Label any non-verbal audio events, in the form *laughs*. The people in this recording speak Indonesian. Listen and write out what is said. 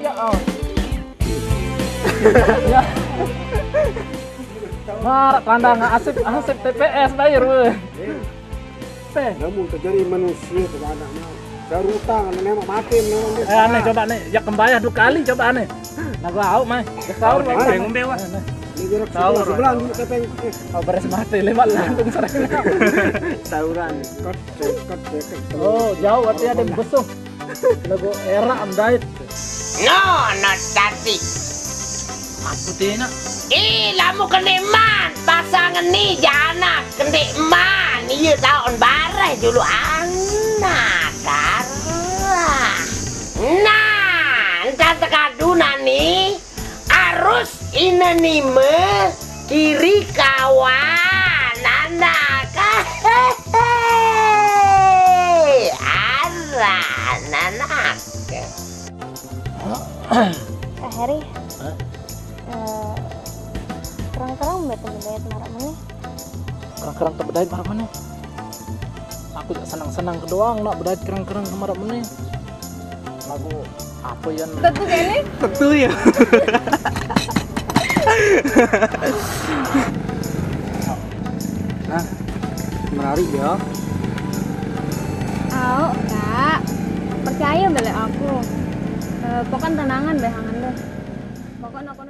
ya oh. *laughs* Marak kandang asip asip TPS bayar weh. Teh. Namun terjadi manusia kepada anaknya. Saya utang, nembak mati, dia. Eh aneh coba nih, ya kembayar dua kali coba aneh. Nah gua au mah. Tahu, mah. Ini gerak Tahu, sebelah, dulu eh, Oh beres mati lewat lantung kot, kot. Oh jauh berarti ada yang besok. Lagu era amdait. No, no tati. Aku tina. Ih, lamu kendeman. Pasangan nih jana kendeman. Iya tahun bareh dulu anak karena. Nah, entar tekaduna nih. Harus ini nih me kiri kawan anak. Arah anak. Eh Harry. Hah? Eh, Kerang-kerang mbak temen daya temarak mana? Kerang-kerang tak berdait marah mana? Aku tak senang-senang kedoang nak berdait kerang-kerang marah mana? Lagu apa yang Tentu kayaknya. Tentu ya. *laughs* Nah, menarik ya. Au, kak. Percaya balik aku. Eh, pokoknya tenangan deh, hangan deh. Pokoknya aku